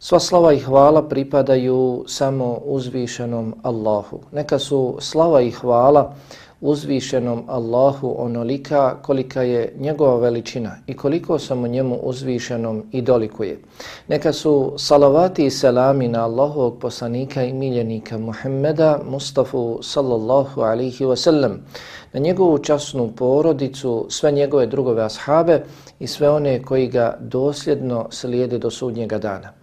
Sva slava i hvala pripadaju samo uzvišenom Allahu. Neka su slava i hvala uzvišenom Allahu onolika kolika je njegova veličina i koliko samo njemu uzvišenom i dolikuje. Neka su salavati i selami na Allahovog poslanika i miljenika Muhammeda Mustafa sallallahu alihi wasallam, na njegovu časnu porodicu, sve njegove drugove ashabe i sve one koji ga dosljedno slijede do sudnjega dana.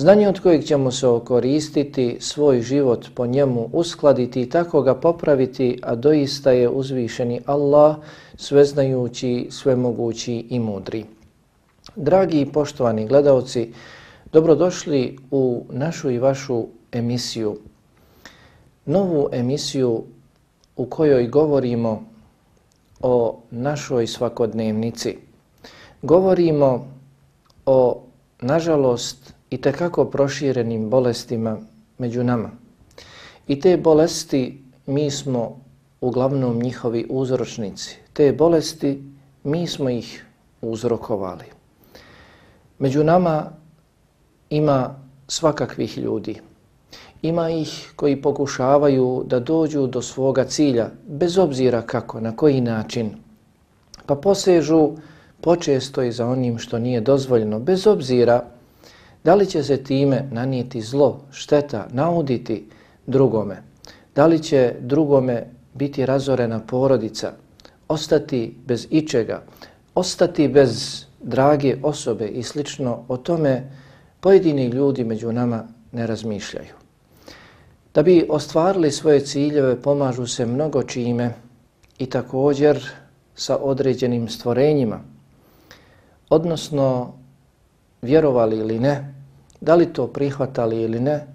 znanje od kojeg ćemo se okoristiti, svoj život po njemu uskladiti i tako ga popraviti, a doista je uzvišeni Allah, sveznajući, svemogući i mudri. Dragi i poštovani gledalci, dobrodošli u našu i vašu emisiju novu emisiju u kojoj govorimo o našoj svakodnevnici. Govorimo o, nažalost, i tekako proširenim bolestima među nama. I te bolesti mi smo uglavnom njihovi uzročnici. Te bolesti mi smo ih uzrokovali. Među nama ima svakakvih ljudi. Ima ih koji pokušavaju da dođu do svoga cilja, bez obzira kako, na koji način. Pa posežu počesto i za onim što nije dozvoljeno, bez obzira da li će se time nanijeti zlo, šteta, nauditi drugome. Da li će drugome biti razorena porodica, ostati bez ičega, ostati bez drage osobe i slično, o tome pojedini ljudi među nama ne razmišljaju. Da bi ostvarili svoje ciljeve pomažu se mnogo čime i također sa određenim stvorenjima. Odnosno, vjerovali ili ne, da li to prihvatali ili ne,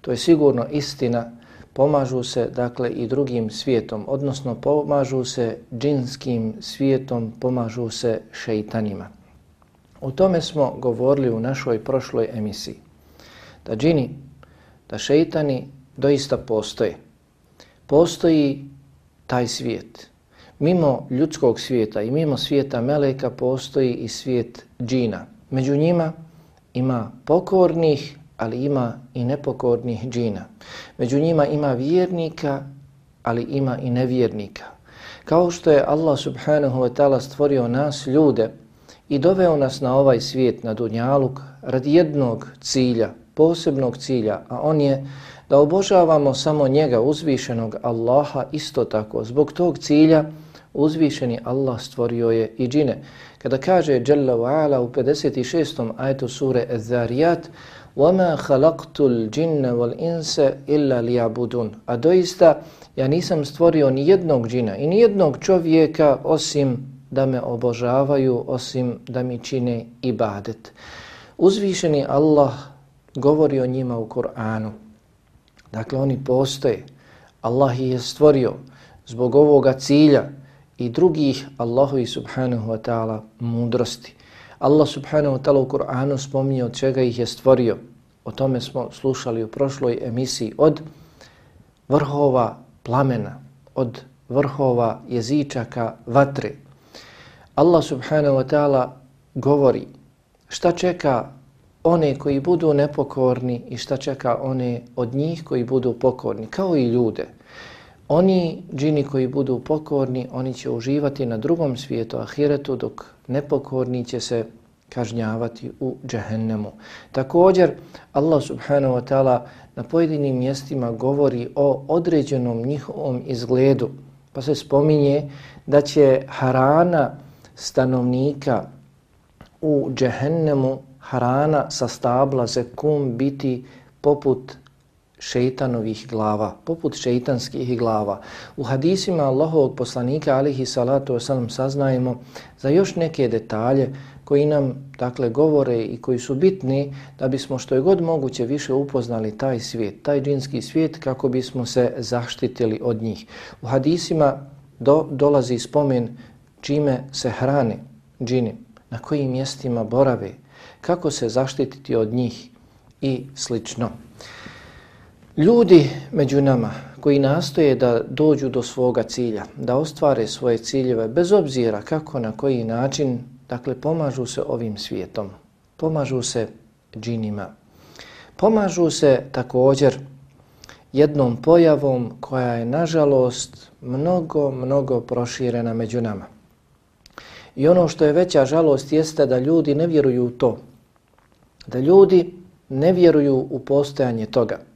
to je sigurno istina, pomažu se dakle i drugim svijetom, odnosno pomažu se džinskim svijetom, pomažu se šeitanima. O tome smo govorili u našoj prošloj emisiji. Da džini, da šeitani doista postoje. Postoji taj svijet. Mimo ljudskog svijeta i mimo svijeta meleka postoji i svijet džina. Među njima ima pokornih, ali ima i nepokornih džina. Među njima ima vjernika, ali ima i nevjernika. Kao što je Allah subhanahu wa ta'ala stvorio nas ljude i doveo nas na ovaj svijet, na Dunjaluk, radi jednog cilja, posebnog cilja, a on je da obožavamo samo njega, uzvišenog Allaha, isto tako. Zbog tog cilja uzvišeni Allah stvorio je i džine. Kada kaže Jalla wa ala u 56. ajetu sure Az-Zariyat وَمَا خَلَقْتُ الْجِنَّ وَالْإِنْسَ إِلَّا لِيَعْبُدُونَ A doista ja nisam stvorio ni jednog džina i ni jednog čovjeka osim da me obožavaju, osim da mi čine ibadet. Uzvišeni Allah govori o njima u Kur'anu. Dakle, oni postoje. Allah ih je stvorio zbog ovoga cilja i drugih Allahu subhanahu wa ta'ala mudrosti. Allah subhanahu wa ta'ala u Kur'anu spominje od čega ih je stvorio. O tome smo slušali u prošloj emisiji od vrhova plamena, od vrhova jezičaka vatre. Allah subhanahu wa ta'ala govori šta čeka one koji budu nepokorni i šta čeka one od njih koji budu pokorni, kao i ljude. Oni džini koji budu pokorni, oni će uživati na drugom svijetu, ahiretu, dok nepokorni će se kažnjavati u džehennemu. Također, Allah subhanahu wa ta'ala na pojedinim mjestima govori o određenom njihovom izgledu, Pa se spominje da će harana stanovnika u džehennemu, harana sa stabla zekum biti poput šeitanovih glava, poput šeitanskih glava. U hadisima Allahovog poslanika alihi salatu wasalam saznajemo za još neke detalje koji nam dakle govore i koji su bitni da bismo što je god moguće više upoznali taj svijet, taj džinski svijet kako bismo se zaštitili od njih. U hadisima do, dolazi spomen čime se hrane džini, na kojim mjestima borave, kako se zaštititi od njih i slično. Ljudi među nama koji nastoje da dođu do svoga cilja, da ostvare svoje ciljeve, bez obzira kako, na koji način, dakle, pomažu se ovim svijetom, pomažu se džinima, pomažu se također jednom pojavom koja je, nažalost, mnogo, mnogo proširena među nama. I ono što je veća žalost jeste da ljudi ne vjeruju u to, da ljudi ne vjeruju u postojanje toga.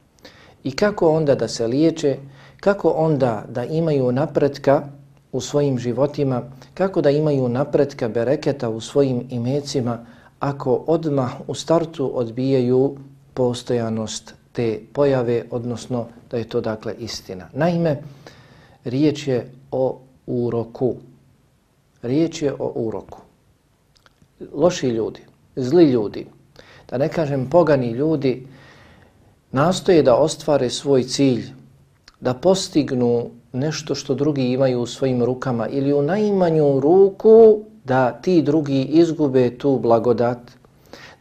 I kako onda da se liječe, kako onda da imaju napretka u svojim životima, kako da imaju napretka bereketa u svojim imecima, ako odmah u startu odbijaju postojanost te pojave, odnosno da je to dakle istina. Naime, riječ je o uroku. Riječ je o uroku. Loši ljudi, zli ljudi, da ne kažem pogani ljudi, nastoje da ostvare svoj cilj, da postignu nešto što drugi imaju u svojim rukama ili u najmanju ruku da ti drugi izgube tu blagodat,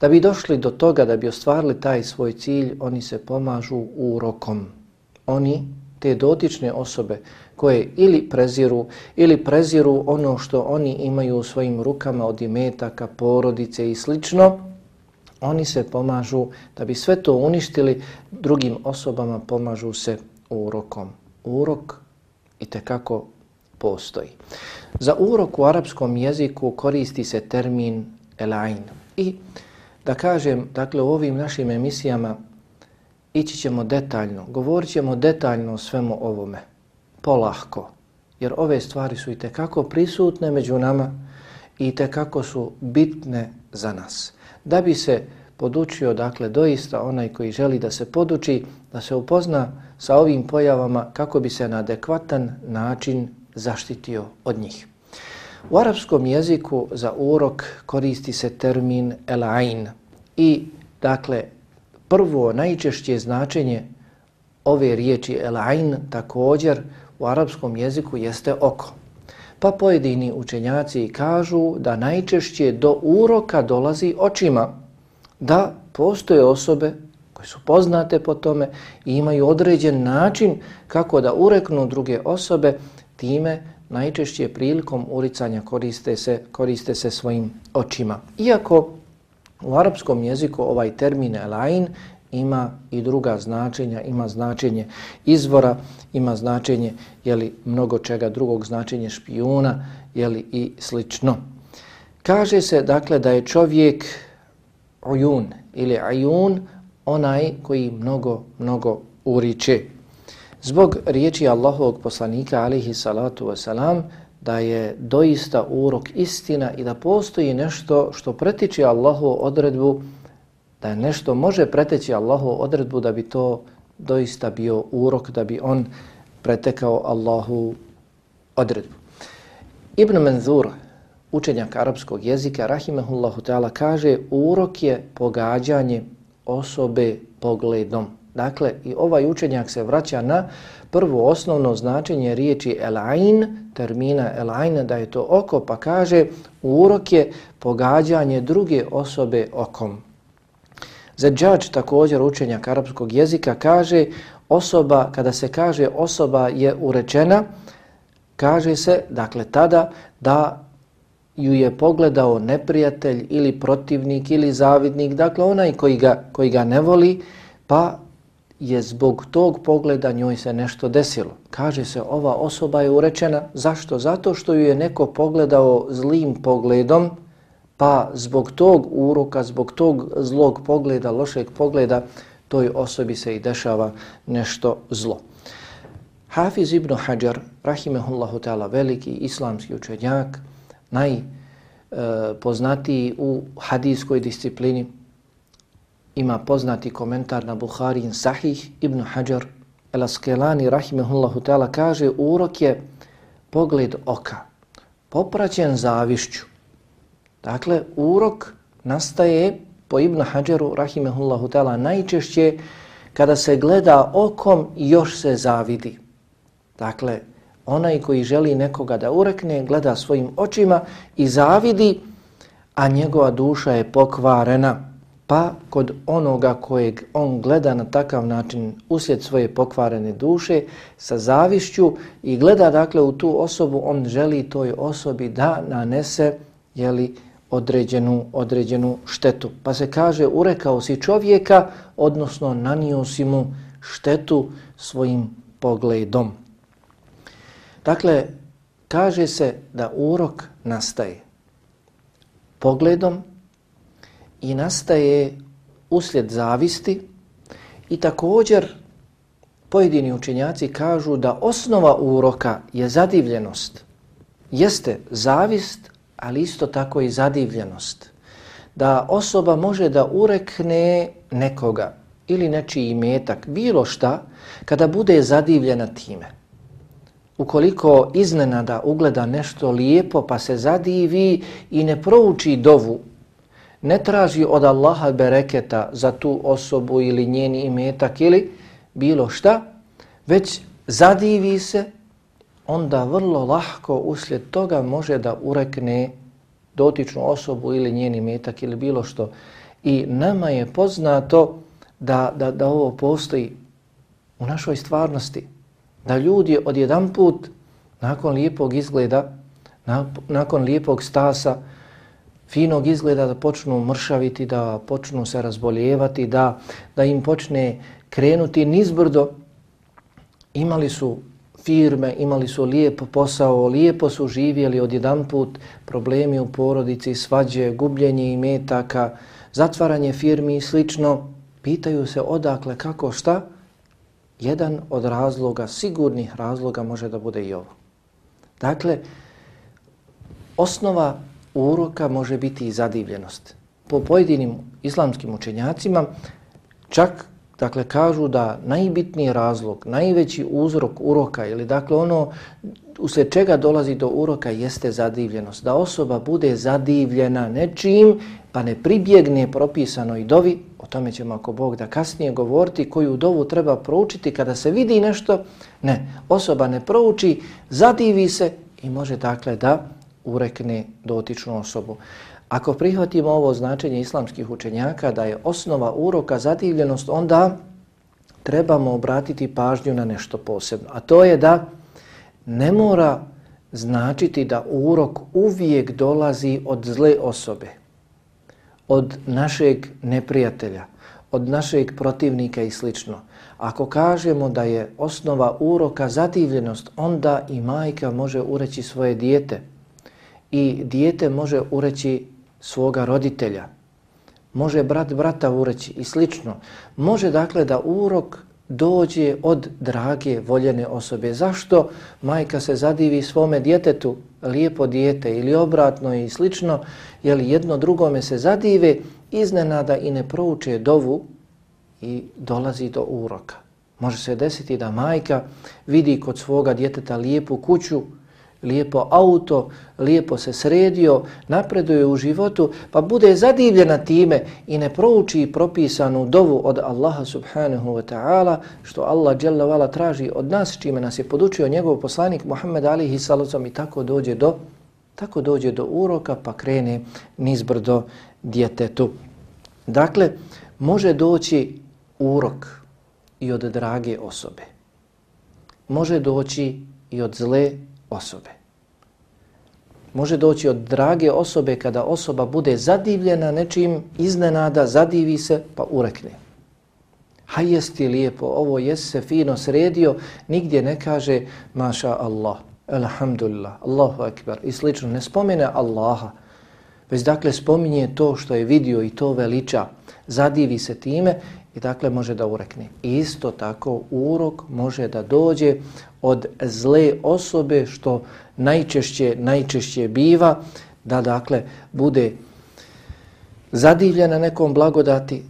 da bi došli do toga da bi ostvarili taj svoj cilj, oni se pomažu urokom. Oni, te dotične osobe koje ili preziru ili preziru ono što oni imaju u svojim rukama od imetaka, porodice i slično, oni se pomažu da bi sve to uništili drugim osobama pomažu se urokom. Urok i te kako postoji. Za urok u arapskom jeziku koristi se termin elain. I da kažem, dakle u ovim našim emisijama ići ćemo detaljno, govorit ćemo detaljno o svemu ovome, polahko, jer ove stvari su i te kako prisutne među nama i te kako su bitne za nas da bi se podučio, dakle, doista onaj koji želi da se poduči, da se upozna sa ovim pojavama kako bi se na adekvatan način zaštitio od njih. U arapskom jeziku za urok koristi se termin elain i, dakle, prvo najčešće značenje ove riječi elain također u arapskom jeziku jeste oko. Pa pojedini učenjaci kažu da najčešće do uroka dolazi očima, da postoje osobe koje su poznate po tome i imaju određen način kako da ureknu druge osobe, time najčešće prilikom uricanja koriste se, koriste se svojim očima. Iako u arapskom jeziku ovaj termin elain ima i druga značenja, ima značenje izvora, ima značenje jeli, mnogo čega drugog, značenje špijuna jeli, i slično. Kaže se dakle da je čovjek ujun ili ajun onaj koji mnogo, mnogo uriče. Zbog riječi Allahovog poslanika alihi salatu wasalam da je doista urok istina i da postoji nešto što pretiče Allahovu odredbu da nešto može preteći Allahovu odredbu da bi to doista bio urok, da bi on pretekao Allahu odredbu. Ibn Menzur, učenjak arapskog jezika, rahimahullahu ta'ala, kaže urok je pogađanje osobe pogledom. Dakle, i ovaj učenjak se vraća na prvo osnovno značenje riječi elain, termina elain, da je to oko, pa kaže urok je pogađanje druge osobe okom. Zadžač, također učenjak arapskog jezika, kaže osoba, kada se kaže osoba je urečena, kaže se, dakle, tada da ju je pogledao neprijatelj ili protivnik ili zavidnik, dakle, onaj koji ga, koji ga ne voli, pa je zbog tog pogleda njoj se nešto desilo. Kaže se, ova osoba je urečena. Zašto? Zato što ju je neko pogledao zlim pogledom, pa zbog tog uroka, zbog tog zlog pogleda, lošeg pogleda, toj osobi se i dešava nešto zlo. Hafiz ibn Hajar, rahimehullahu ta'ala, veliki islamski učenjak, najpoznatiji e, u hadijskoj disciplini, ima poznati komentar na Bukharin Sahih ibn Hajar, El-Askelani, rahimehullahu ta'ala, kaže urok je pogled oka, popraćen zavišću. Dakle, urok nastaje po Ibn Hajaru, rahimehullahu ta'ala, najčešće kada se gleda okom i još se zavidi. Dakle, onaj koji želi nekoga da urekne, gleda svojim očima i zavidi, a njegova duša je pokvarena. Pa kod onoga kojeg on gleda na takav način uslijed svoje pokvarene duše sa zavišću i gleda dakle u tu osobu, on želi toj osobi da nanese jeli, određenu, određenu štetu. Pa se kaže urekao si čovjeka, odnosno nanio si mu štetu svojim pogledom. Dakle, kaže se da urok nastaje pogledom i nastaje uslijed zavisti i također pojedini učenjaci kažu da osnova uroka je zadivljenost. Jeste zavist, ali isto tako i zadivljenost. Da osoba može da urekne nekoga ili nečiji imetak, bilo šta, kada bude zadivljena time. Ukoliko iznenada ugleda nešto lijepo pa se zadivi i ne prouči dovu, ne traži od Allaha bereketa za tu osobu ili njeni imetak ili bilo šta, već zadivi se, onda vrlo lahko uslijed toga može da urekne dotičnu osobu ili njeni metak ili bilo što. I nama je poznato da, da, da ovo postoji u našoj stvarnosti da ljudi odjedan put nakon lijepog izgleda, nakon lijepog stasa, finog izgleda da počnu mršaviti, da počnu se razboljevati, da, da im počne krenuti nizbrdo. Imali su firme, imali su lijep posao, lijepo su živjeli odjedan put, problemi u porodici, svađe, gubljenje imetaka, zatvaranje firmi i slično. Pitaju se odakle, kako, šta? jedan od razloga, sigurnih razloga može da bude i ovo. Dakle, osnova uroka može biti i zadivljenost. Po pojedinim islamskim učenjacima čak dakle kažu da najbitniji razlog, najveći uzrok uroka ili dakle ono usled čega dolazi do uroka jeste zadivljenost. Da osoba bude zadivljena nečim pa ne pribjegne propisanoj dovi, o tome ćemo ako Bog da kasnije govoriti, koju dovu treba proučiti kada se vidi nešto, ne, osoba ne prouči, zadivi se i može dakle da urekne dotičnu osobu. Ako prihvatimo ovo značenje islamskih učenjaka da je osnova uroka zadivljenost, onda trebamo obratiti pažnju na nešto posebno. A to je da ne mora značiti da urok uvijek dolazi od zle osobe, od našeg neprijatelja, od našeg protivnika i slično. Ako kažemo da je osnova uroka zadivljenost, onda i majka može ureći svoje dijete i dijete može ureći svoga roditelja. Može brat brata ureći i slično. Može dakle da urok dođe od drage, voljene osobe. Zašto majka se zadivi svome djetetu, lijepo dijete ili obratno i slično, jer jedno drugome se zadive, iznenada i ne prouče dovu i dolazi do uroka. Može se desiti da majka vidi kod svoga djeteta lijepu kuću, lijepo auto, lijepo se sredio, napreduje u životu, pa bude zadivljena time i ne prouči propisanu dovu od Allaha subhanahu wa ta'ala, što Allah dželavala traži od nas, čime nas je podučio njegov poslanik Muhammed alihi salacom i tako dođe do tako dođe do uroka pa krene nizbrdo djetetu. Dakle, može doći urok i od drage osobe. Može doći i od zle osobe. Može doći od drage osobe kada osoba bude zadivljena nečim iznenada, zadivi se pa urekne. Ha jesti lijepo, ovo jes se fino sredio, nigdje ne kaže maša Allah, alhamdulillah, Allahu akbar i slično. Ne spomene Allaha, već dakle spominje to što je vidio i to veliča, zadivi se time i dakle može da urekne. Isto tako urok može da dođe od zle osobe što najčešće, najčešće biva da dakle bude zadivljena nekom blagodati,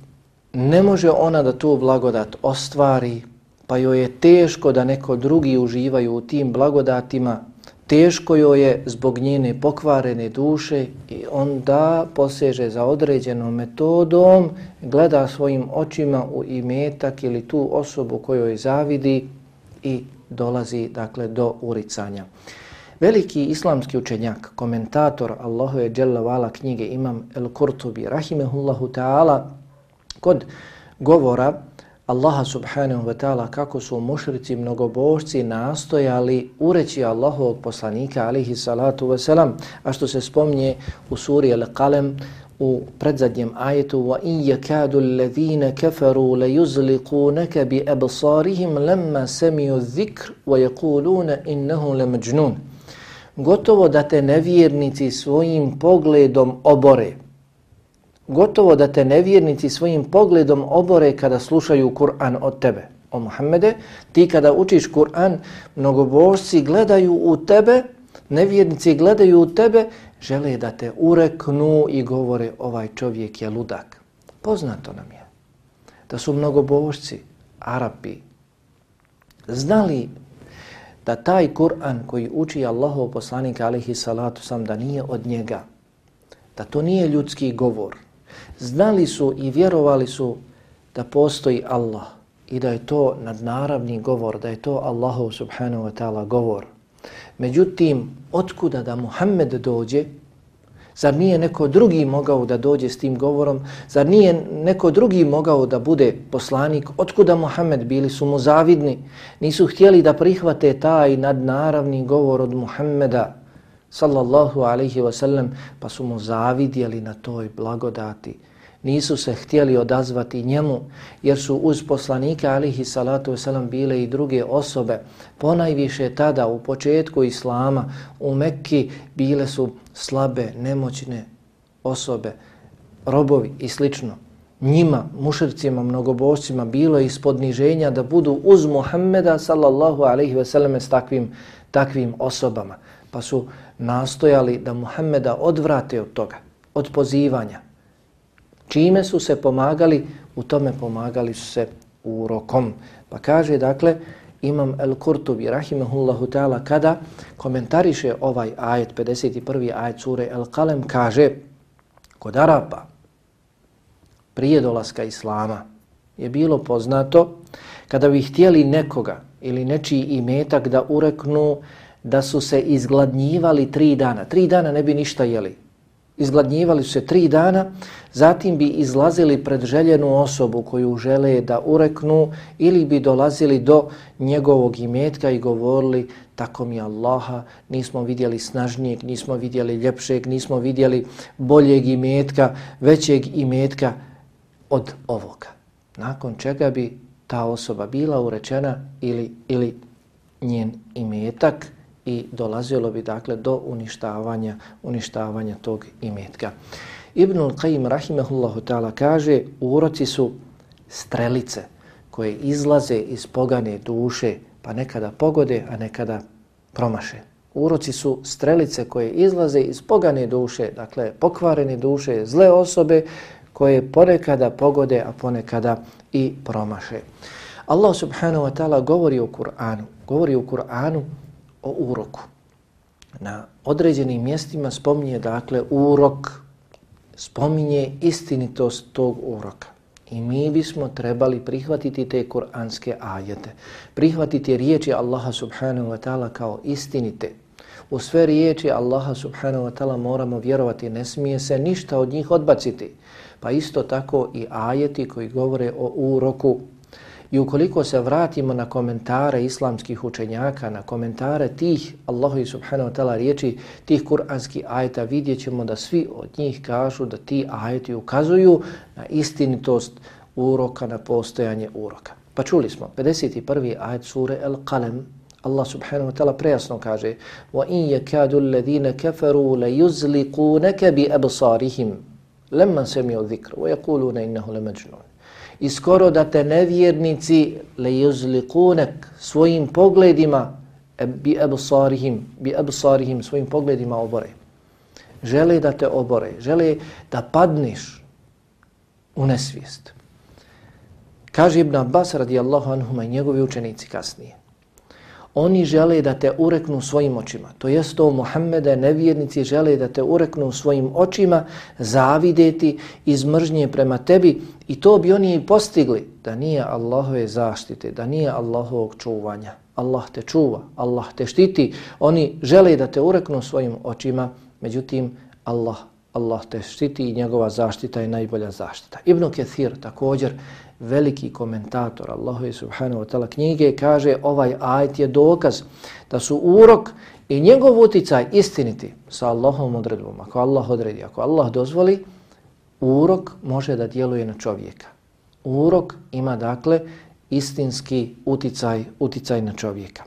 ne može ona da tu blagodat ostvari, pa joj je teško da neko drugi uživaju u tim blagodatima, teško joj je zbog njene pokvarene duše i onda poseže za određenom metodom, gleda svojim očima u imetak ili tu osobu kojoj zavidi i dolazi dakle do uricanja. Veliki islamski učenjak, komentator Allahove Jalla Vala knjige Imam El Kurtubi, rahimehullahu ta'ala, kod govora Allaha subhanahu wa ta'ala kako su mušrici mnogobožci nastojali ureći Allahovog poslanika alihi salatu wa salam, a što se spomnije u suri Al-Qalem u predzadnjem ajetu وَإِنْ يَكَادُ الَّذِينَ كَفَرُوا لَيُزْلِقُونَكَ بِأَبْصَارِهِمْ لَمَّا سَمِيُوا الذِّكْرِ وَيَقُولُونَ إِنَّهُ لَمَجْنُونَ Gotovo da te nevjernici svojim pogledom obore. Gotovo da te nevjernici svojim pogledom obore kada slušaju Kur'an od tebe. O Muhammede, ti kada učiš Kur'an, mnogobožci gledaju u tebe, nevjernici gledaju u tebe žele da te ureknu i govore ovaj čovjek je ludak. Poznato nam je da su mnogobožci, Arapi, znali da taj Kur'an koji uči Allahov poslanik alihi salatu sam da nije od njega, da to nije ljudski govor. Znali su i vjerovali su da postoji Allah i da je to nadnaravni govor, da je to Allahov subhanahu wa ta'ala govor. Međutim, otkuda da Muhammed dođe, zar nije neko drugi mogao da dođe s tim govorom, zar nije neko drugi mogao da bude poslanik, otkuda Muhammed? Bili su mu zavidni, nisu htjeli da prihvate taj nadnaravni govor od Muhammeda, sallallahu alaihi wasallam, pa su mu zavidjeli na toj blagodati nisu se htjeli odazvati njemu jer su uz poslanika alihi salatu wasalam bile i druge osobe. Ponajviše tada u početku Islama u Mekki bile su slabe, nemoćne osobe, robovi i slično. Njima, mušrcima, mnogobošcima bilo je ispod niženja da budu uz Muhammeda sallallahu alaihi wasalam s takvim, takvim osobama. Pa su nastojali da Muhammeda odvrate od toga, od pozivanja, Čime su se pomagali? U tome pomagali su se urokom. Pa kaže, dakle, Imam El-Kurtubi, rahimahullahu ta'ala, kada komentariše ovaj ajet, 51. ajet sure El-Kalem, kaže, kod Arapa, prije dolaska Islama, je bilo poznato, kada bi htjeli nekoga ili nečiji imetak da ureknu, da su se izgladnjivali tri dana. Tri dana ne bi ništa jeli. Izgladnjivali su se tri dana, zatim bi izlazili pred željenu osobu koju žele da ureknu ili bi dolazili do njegovog imetka i govorili tako mi Allaha, nismo vidjeli snažnijeg, nismo vidjeli ljepšeg, nismo vidjeli boljeg imetka, većeg imetka od ovoga. Nakon čega bi ta osoba bila urečena ili, ili njen imetak, i dolazilo bi dakle do uništavanja uništavanja tog imetka. Ibnul Qayyim rahimehullahu ta'ala kaže uroci su strelice koje izlaze iz pogane duše pa nekada pogode, a nekada promaše. Uroci su strelice koje izlaze iz pogane duše, dakle pokvarene duše, zle osobe koje ponekada pogode, a ponekada i promaše. Allah subhanahu wa ta'ala govori u Kur'anu, govori u Kur'anu o uroku. Na određenim mjestima spominje dakle urok, spominje istinitost tog uroka. I mi bismo trebali prihvatiti te kuranske ajete, prihvatiti riječi Allaha subhanahu wa ta'ala kao istinite. U sve riječi Allaha subhanahu wa ta'ala moramo vjerovati, ne smije se ništa od njih odbaciti. Pa isto tako i ajeti koji govore o uroku, I ukoliko se vratimo na komentare islamskih učenjaka, na komentare tih Allahu subhanahu wa ta'ala riječi, tih kuranskih ajeta, vidjet ćemo da svi od njih kažu da ti ajeti ukazuju na istinitost uroka, na postojanje uroka. Pa čuli smo, 51. ajet sure El Qalem, Allah subhanahu wa ta'ala prejasno kaže وَإِنْ يَكَادُ الَّذِينَ كَفَرُوا لَيُزْلِقُونَكَ بِأَبْصَارِهِمْ لَمَّا سَمِيُوا الذِّكْرَ وَيَقُولُونَ إِنَّهُ لَمَجْنُونَ i skoro da te nevjernici le yuzliqunak svojim pogledima e, bi absarihim bi absarihim svojim pogledima obore. Žele da te obore žele da padneš u nesvijest. Kaže ibn Abbas radijallahu anhu i njegovi učenici kasnije. Oni žele da te ureknu svojim očima. To jest to Muhammede, nevjernici žele da te ureknu svojim očima, zavideti iz mržnje prema tebi i to bi oni i postigli da nije Allahove zaštite, da nije Allahovog čuvanja. Allah te čuva, Allah te štiti. Oni žele da te ureknu svojim očima, međutim Allah, Allah te štiti i njegova zaštita je najbolja zaštita. Ibn Kathir također veliki komentator Allahu subhanahu wa ta'ala knjige kaže ovaj ajet je dokaz da su urok i njegov uticaj istiniti sa Allahom odredbom. Ako Allah odredi, ako Allah dozvoli, urok može da djeluje na čovjeka. Urok ima dakle istinski uticaj, uticaj na čovjeka.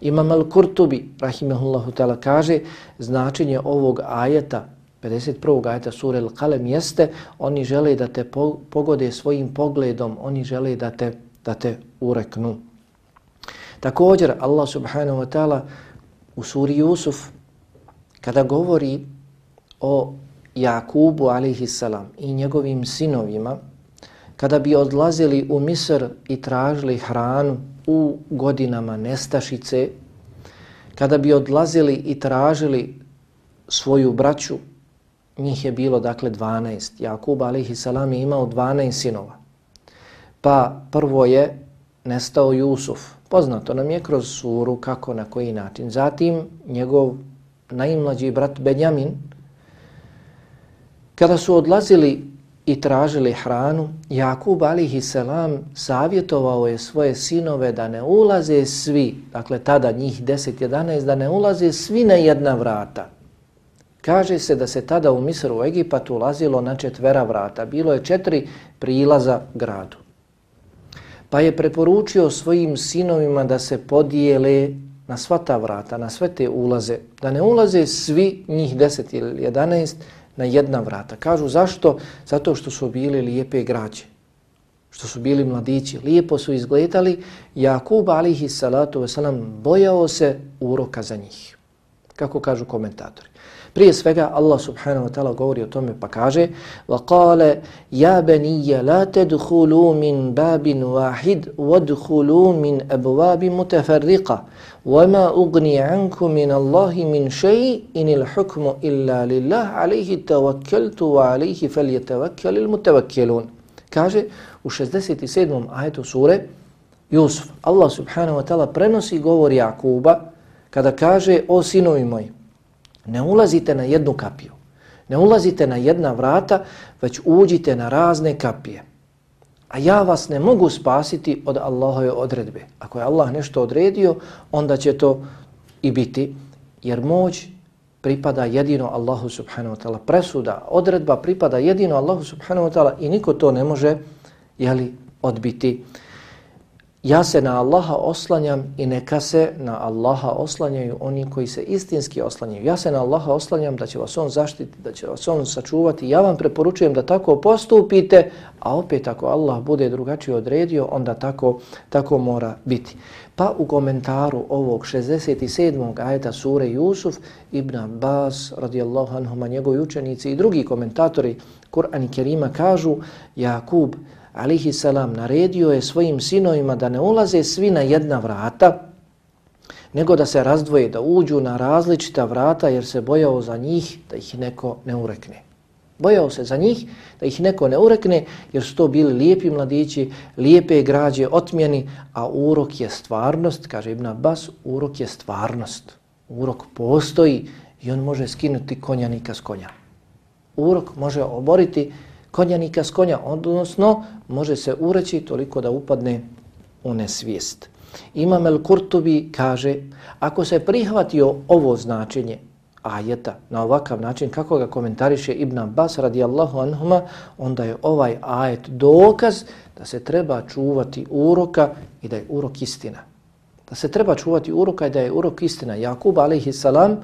Imam Al-Kurtubi, rahimahullahu ta'ala, kaže značenje ovog ajeta 51. ajta sura Al-Qalem jeste oni žele da te pogode svojim pogledom, oni žele da te, da te ureknu. Također Allah subhanahu wa ta'ala u suri Jusuf kada govori o Jakubu alaihi salam i njegovim sinovima kada bi odlazili u Misr i tražili hranu u godinama nestašice, kada bi odlazili i tražili svoju braću njih je bilo dakle 12. Jakub alaihi salam je imao 12 sinova. Pa prvo je nestao Jusuf. Poznato nam je kroz suru kako, na koji način. Zatim njegov najmlađi brat Benjamin, kada su odlazili i tražili hranu, Jakub alihi selam savjetovao je svoje sinove da ne ulaze svi, dakle tada njih 10-11, da ne ulaze svi na jedna vrata, Kaže se da se tada u Misru u Egipat ulazilo na četvera vrata. Bilo je četiri prilaza gradu. Pa je preporučio svojim sinovima da se podijele na sva ta vrata, na sve te ulaze. Da ne ulaze svi njih deset ili jedanaest na jedna vrata. Kažu zašto? Zato što su bili lijepe građe. Što su bili mladići. Lijepo su izgledali. Jakub alihi salatu wasalam bojao se uroka za njih. Kako kažu komentatori. Prije svega Allah subhanahu wa ta'ala govori o tome pa kaže وَقَالَ يَا بَنِيَّ لَا تَدْخُلُوا مِنْ بَابٍ وَاحِدْ وَدْخُلُوا مِنْ أَبْوَابٍ مُتَفَرِّقَ وَمَا أُغْنِي عَنْكُمْ مِنَ اللَّهِ مِنْ شَيْءٍ إِنِ الْحُكْمُ إِلَّا لِلَّهِ عَلَيْهِ تَوَكَّلْتُ وَعَلَيْهِ فَلْيَتَوَكَّلِ الْمُتَوَكِّلُونَ kaže u 67. ajetu sure Jusuf. Allah subhanahu wa ta'ala prenosi govor Jakuba kada kaže o sinovi moji Ne ulazite na jednu kapiju. Ne ulazite na jedna vrata, već uđite na razne kapije. A ja vas ne mogu spasiti od Allahove odredbe. Ako je Allah nešto odredio, onda će to i biti. Jer moć pripada jedino Allahu subhanahu wa ta'ala. Presuda, odredba pripada jedino Allahu subhanahu wa ta'ala i niko to ne može jeli, odbiti. Ja se na Allaha oslanjam i neka se na Allaha oslanjaju oni koji se istinski oslanjaju. Ja se na Allaha oslanjam da će vas on zaštiti, da će vas on sačuvati. Ja vam preporučujem da tako postupite, a opet ako Allah bude drugačije odredio, onda tako, tako mora biti. Pa u komentaru ovog 67. ajeta sure Jusuf, Ibn Abbas, radijallahu anhuma, njegovi učenici i drugi komentatori Kur'an i Kerima kažu Jakub, alihi salam, naredio je svojim sinovima da ne ulaze svi na jedna vrata, nego da se razdvoje, da uđu na različita vrata jer se bojao za njih da ih neko ne urekne. Bojao se za njih da ih neko ne urekne jer su to bili lijepi mladići, lijepe građe, otmjeni, a urok je stvarnost, kaže Ibn Abbas, urok je stvarnost. Urok postoji i on može skinuti konjanika s konja. Urok može oboriti konjanika s konja, odnosno može se ureći toliko da upadne u nesvijest. Imam El Kurtubi kaže, ako se prihvatio ovo značenje ajeta na ovakav način, kako ga komentariše Ibn Abbas radijallahu anhuma, onda je ovaj ajet dokaz da se treba čuvati uroka i da je urok istina. Da se treba čuvati uroka i da je urok istina. Jakub alaihi salam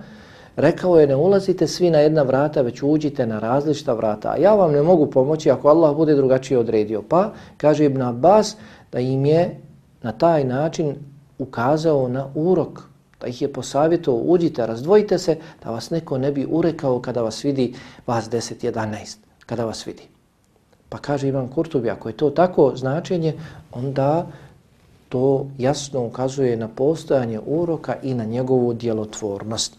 rekao je ne ulazite svi na jedna vrata, već uđite na različita vrata. A ja vam ne mogu pomoći ako Allah bude drugačije odredio. Pa, kaže Ibn Abbas, da im je na taj način ukazao na urok, da ih je posavjetovao, uđite, razdvojite se, da vas neko ne bi urekao kada vas vidi vas 10-11, kada vas vidi. Pa kaže Ivan Kurtubi, ako je to tako značenje, onda to jasno ukazuje na postojanje uroka i na njegovu djelotvornost.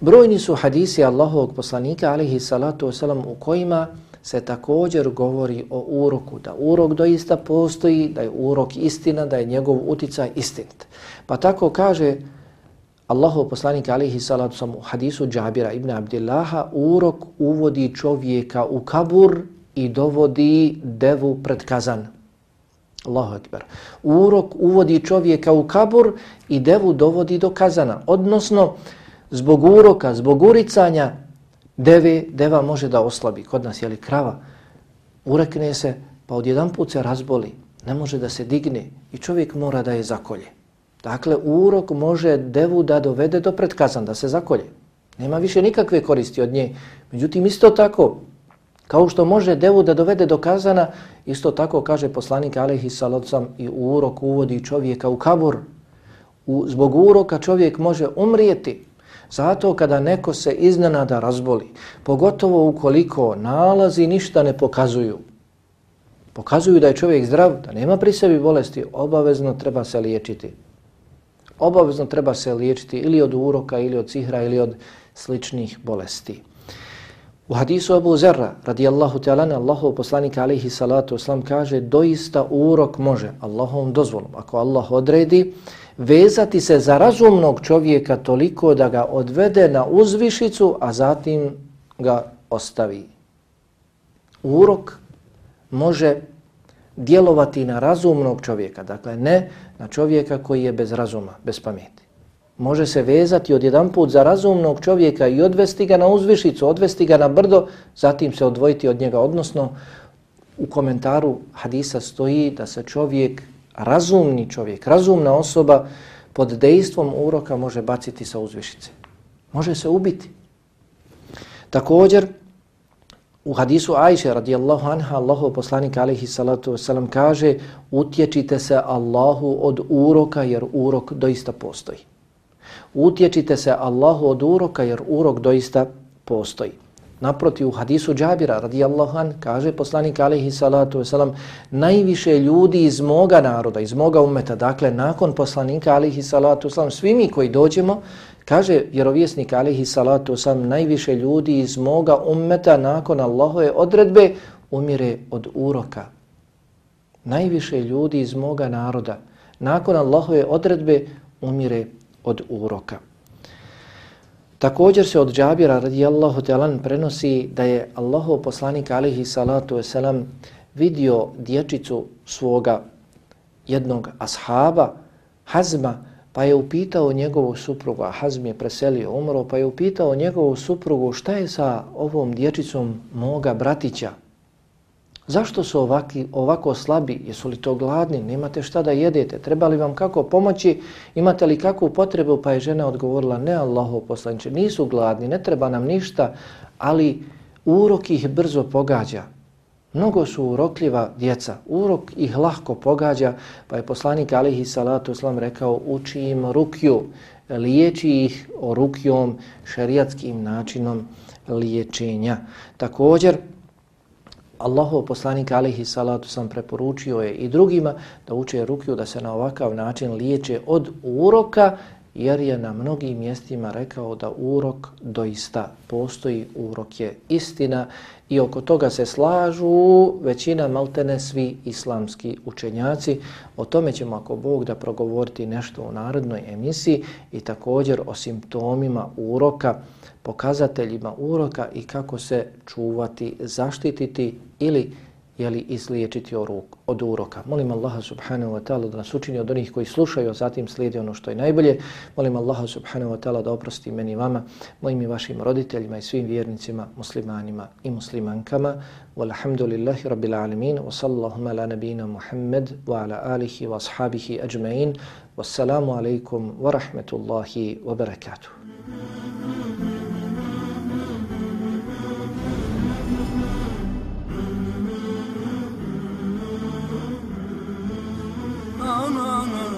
Brojni su hadisi Allahovog poslanika, alihi salatu wasalam, u kojima se također govori o uroku, da urok doista postoji, da je urok istina, da je njegov uticaj istinit. Pa tako kaže Allahov poslanik alihi salatu wasalam u hadisu Džabira ibn Abdillaha, urok uvodi čovjeka u kabur i dovodi devu pred kazan. Allahu akbar. Urok uvodi čovjeka u kabur i devu dovodi do kazana. Odnosno, zbog uroka, zbog uricanja, deve, deva može da oslabi. Kod nas je li krava? Urekne se, pa odjedan put se razboli. Ne može da se digne i čovjek mora da je zakolje. Dakle, urok može devu da dovede do predkazan, da se zakolje. Nema više nikakve koristi od nje. Međutim, isto tako, Kao što može devu da dovede do kazana, isto tako kaže poslanik Alehi Salocam i u urok uvodi čovjeka u kabur. U, zbog uroka čovjek može umrijeti. Zato kada neko se iznenada razboli, pogotovo ukoliko nalazi ništa ne pokazuju, pokazuju da je čovjek zdrav, da nema pri sebi bolesti, obavezno treba se liječiti. Obavezno treba se liječiti ili od uroka, ili od cihra, ili od sličnih bolesti. U hadisu Abu Zerra, radijallahu ta'ala, Allahov poslanika alaihi salatu oslam kaže doista urok može Allahovom dozvolom, ako Allah odredi, vezati se za razumnog čovjeka toliko da ga odvede na uzvišicu, a zatim ga ostavi. Urok može djelovati na razumnog čovjeka, dakle ne na čovjeka koji je bez razuma, bez pameti može se vezati odjedan put za razumnog čovjeka i odvesti ga na uzvišicu, odvesti ga na brdo, zatim se odvojiti od njega. Odnosno, u komentaru hadisa stoji da se čovjek, razumni čovjek, razumna osoba, pod dejstvom uroka može baciti sa uzvišice. Može se ubiti. Također, u hadisu Ajše radijallahu anha, Allahov poslanik alihi salatu wasalam kaže utječite se Allahu od uroka jer urok doista postoji utječite se Allahu od uroka jer urok doista postoji. Naproti u hadisu Džabira radijallahu an kaže poslanik alaihi salatu wasalam najviše ljudi iz moga naroda, iz moga umeta, dakle nakon poslanika alaihi salatu wasalam svi mi koji dođemo, kaže vjerovjesnik alaihi salatu wasalam najviše ljudi iz moga umeta nakon Allahove odredbe umire od uroka. Najviše ljudi iz moga naroda nakon Allahove odredbe umire od uroka. Također se od Džabira radijallahu talan prenosi da je Allahov poslanik alihi salatu wasalam vidio dječicu svoga jednog ashaba, Hazma, pa je upitao njegovu suprugu, a Hazm je preselio, umro, pa je upitao njegovu suprugu šta je sa ovom dječicom moga bratića, Zašto su ovaki, ovako slabi? Jesu li to gladni? Nemate šta da jedete? Treba li vam kako pomoći? Imate li kakvu potrebu? Pa je žena odgovorila, ne Allahov poslanče, nisu gladni, ne treba nam ništa, ali urok ih brzo pogađa. Mnogo su urokljiva djeca, urok ih lahko pogađa, pa je poslanik alihi salatu islam rekao, uči im rukju, liječi ih rukjom šariatskim načinom liječenja. Također, Allahov poslanik alihi salatu sam preporučio je i drugima da uče rukju da se na ovakav način liječe od uroka jer je na mnogim mjestima rekao da urok doista postoji, urok je istina i oko toga se slažu većina maltene svi islamski učenjaci. O tome ćemo ako Bog da progovoriti nešto u narodnoj emisiji i također o simptomima uroka, pokazateljima uroka i kako se čuvati, zaštititi ili jeli, izliječiti od uroka. Molim Allaha subhanahu wa ta'ala da nas učini od onih koji slušaju, a zatim slijedi ono što je najbolje. Molim Allaha subhanahu wa ta'ala da oprosti meni i vama, mojim i vašim roditeljima i svim vjernicima, muslimanima i muslimankama. Walhamdulillahi rabbil alamin wa sallallahu ala nabina Muhammed, wa ala alihi wa ashabihi ajma'in. Wassalamu alaikum wa rahmatullahi wa barakatuh. aman